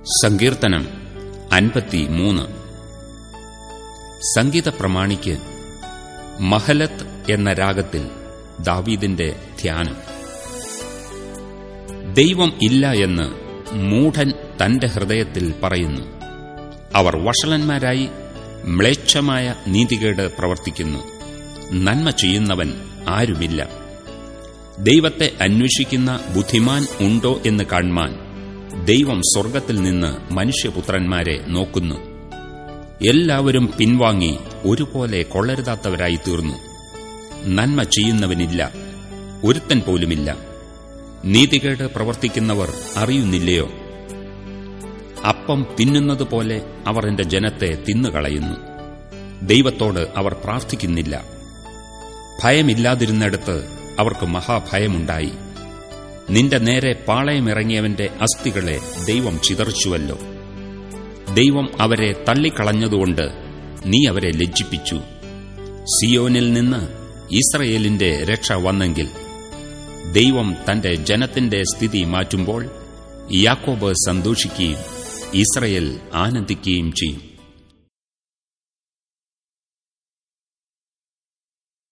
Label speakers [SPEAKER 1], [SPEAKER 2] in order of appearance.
[SPEAKER 1] സങ്കീർത്തനം അൻപത്തിമൂന്ന്. സംഗീത പ്രമാണിക്ക് മഹലത്ത് എന്ന രാഗത്തിൽ ദാവീദിന്റെ ധ്യാനം. ദൈവം ഇല്ല എന്ന് മൂഢൻ തന്റെ ഹൃദയത്തിൽ പറയുന്നു. അവർ വഷളന്മാരായി മ്ലേച്ഛമായ നീതികേട് പ്രവർത്തിക്കുന്നു. നന്മ ചെയ്യുന്നവൻ ആരുമില്ല. ദൈവത്തെ അന്വേഷിക്കുന്ന ബുദ്ധിമാൻ ഉണ്ടോ എന്ന് കാൺമാൻ ദൈവം സ്വർഗത്തിൽ നിന്ന് മനുഷ്യപുത്രന്മാരെ നോക്കുന്നു. എല്ലാവരും പിൻവാങ്ങി ഒരുപോലെ കൊള്ളരുതാത്തവരായി തീർന്നു നന്മ ചെയ്യുന്നവനില്ല ഒരുത്തൻ പോലുമില്ല. നീതികേട് പ്രവർത്തിക്കുന്നവർ അറിയുന്നില്ലയോ? അപ്പം തിന്നുന്നതുപോലെ അവർ എന്റെ ജനത്തെ തിന്നുകളയുന്നു. ദൈവത്തോട് അവർ പ്രാർത്ഥിക്കുന്നില്ല. ഭയമില്ലാതിരുന്നിടത്ത് അവർക്ക് മഹാഭയമുണ്ടായി. നിന്റെ നേരെ പാളയമിറങ്ങിയവന്റെ അസ്ഥികളെ ദൈവം ചിതറിച്ചുവല്ലോ. ദൈവം അവരെ തള്ളിക്കളഞ്ഞതുകൊണ്ട് നീ അവരെ ലജ്ജിപ്പിച്ചു. സിയോനിൽ നിന്ന് ഇസ്രയേലിന്റെ രക്ഷ വന്നെങ്കിൽ ദൈവം തന്റെ ജനത്തിന്റെ സ്ഥിതി മാറ്റുമ്പോൾ യാക്കോബ് സന്തോഷിക്കുകയും ഇസ്രയേൽ ആനന്ദിക്കുകയും ചെയ്യും.